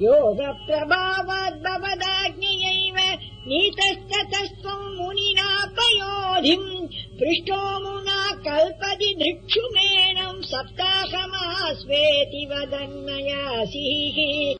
योगप्रभावाद्भवदाग्नियैव नीतस्ततस्त्वम् मुनिना पयोधिम् पृष्टो मुना कल्पति धृक्षुमेणम् सप्ताहमास्वेति वदन्नयासीः।